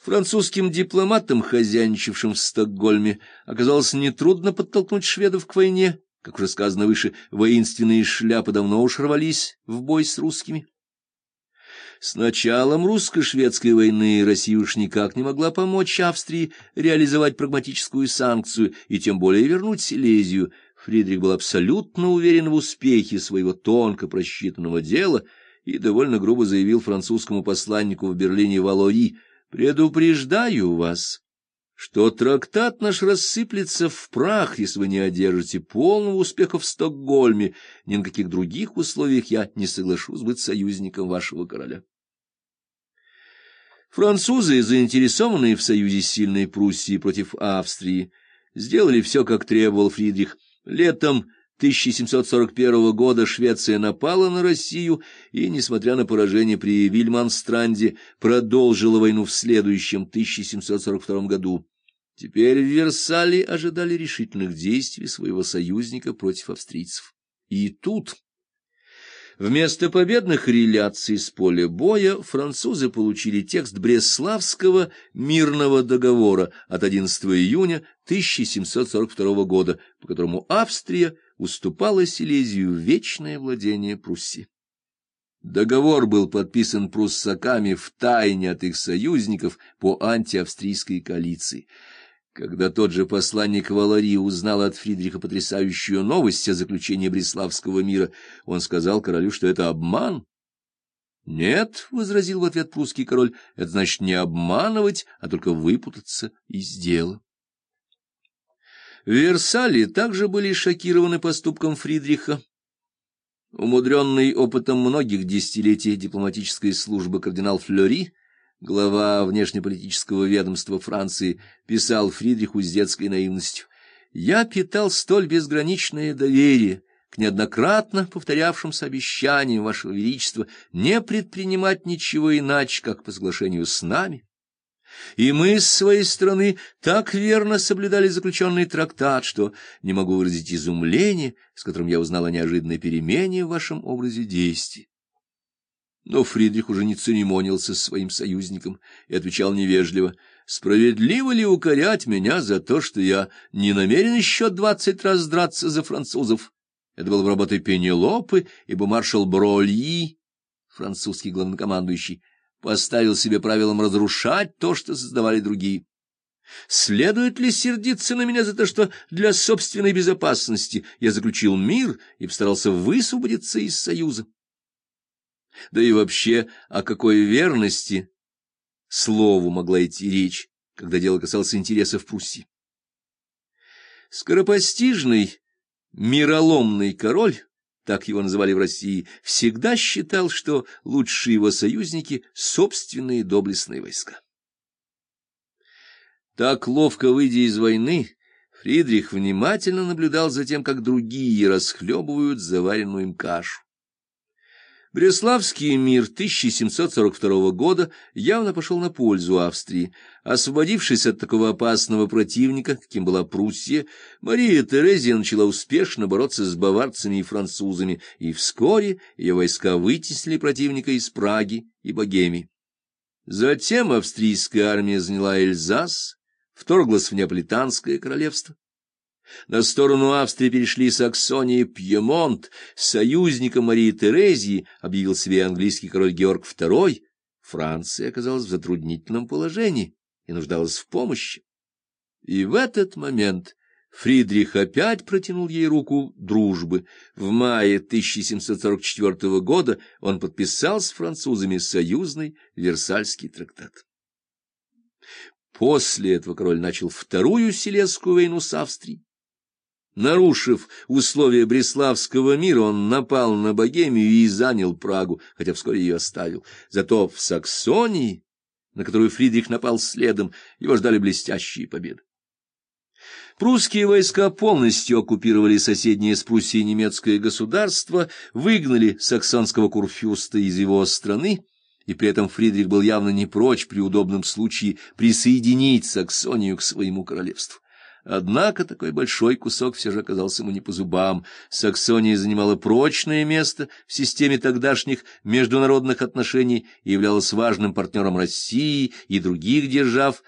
Французским дипломатам, хозяйничавшим в Стокгольме, оказалось нетрудно подтолкнуть шведов к войне. Как уже сказано выше, воинственные шляпы давно уж рвались в бой с русскими. С началом русско-шведской войны Россия уж никак не могла помочь Австрии реализовать прагматическую санкцию и тем более вернуть Силезию. Фридрих был абсолютно уверен в успехе своего тонко просчитанного дела и довольно грубо заявил французскому посланнику в Берлине Валори «Предупреждаю вас» что трактат наш рассыплется в прах, если вы не одержите полного успеха в Стокгольме. Ни на каких других условиях я не соглашусь быть союзником вашего короля. Французы, заинтересованные в союзе сильной Пруссией против Австрии, сделали все, как требовал Фридрих. Летом 1741 года Швеция напала на Россию и, несмотря на поражение при Вильманстранде, продолжила войну в следующем 1742 году. Теперь в Версале ожидали решительных действий своего союзника против австрийцев. И тут, вместо победных реляций с поля боя, французы получили текст Бреславского мирного договора от 11 июня 1742 года, по которому Австрия уступала Силезию вечное владение Пруссии. Договор был подписан пруссаками в тайне от их союзников по антиавстрийской коалиции. Когда тот же посланник Валарии узнал от Фридриха потрясающую новость о заключении Бреславского мира, он сказал королю, что это обман. — Нет, — возразил в ответ прусский король, — это значит не обманывать, а только выпутаться из дела. В Версале также были шокированы поступком Фридриха. Умудренный опытом многих десятилетий дипломатической службы кардинал Флори глава внешнеполитического ведомства Франции, писал Фридриху с детской наивностью. «Я питал столь безграничное доверие к неоднократно повторявшимся обещаниям Вашего Величества не предпринимать ничего иначе, как по соглашению с нами». И мы, с своей стороны, так верно соблюдали заключенный трактат, что не могу выразить изумление, с которым я узнал о неожиданной перемене в вашем образе действий. Но Фридрих уже не церемонился с своим союзником и отвечал невежливо, «Справедливо ли укорять меня за то, что я не намерен еще двадцать раз драться за французов? Это было в работе Пенелопы, ибо маршал Брольи, французский главнокомандующий, поставил себе правилом разрушать то, что создавали другие. Следует ли сердиться на меня за то, что для собственной безопасности я заключил мир и постарался высвободиться из союза? Да и вообще, о какой верности слову могла идти речь, когда дело касалось интересов Пруссии? Скоропостижный, мироломный король, так его называли в России, всегда считал, что лучшие его союзники — собственные доблестные войска. Так, ловко выйдя из войны, Фридрих внимательно наблюдал за тем, как другие расхлебывают заваренную им кашу. Бреславский мир 1742 года явно пошел на пользу Австрии. Освободившись от такого опасного противника, каким была Пруссия, Мария Терезия начала успешно бороться с баварцами и французами, и вскоре ее войска вытеснили противника из Праги и Богемии. Затем австрийская армия заняла Эльзас, вторглась в Неаполитанское королевство. На сторону Австрии перешли Саксония и Пьемонт. Союзником Марии Терезии объявил себе английский король Георг II. Франция оказалась в затруднительном положении и нуждалась в помощи. И в этот момент Фридрих опять протянул ей руку дружбы. В мае 1744 года он подписал с французами союзный Версальский трактат. После этого король начал вторую Селезскую войну с Австрией. Нарушив условия Бреславского мира, он напал на Богемию и занял Прагу, хотя вскоре ее оставил. Зато в Саксонии, на которую Фридрих напал следом, его ждали блестящие победы. Прусские войска полностью оккупировали соседнее с Пруссией немецкое государство, выгнали саксонского курфюрста из его страны, и при этом Фридрих был явно не прочь при удобном случае присоединить Саксонию к своему королевству. Однако такой большой кусок все же оказался ему не по зубам. Саксония занимала прочное место в системе тогдашних международных отношений и являлась важным партнером России и других держав,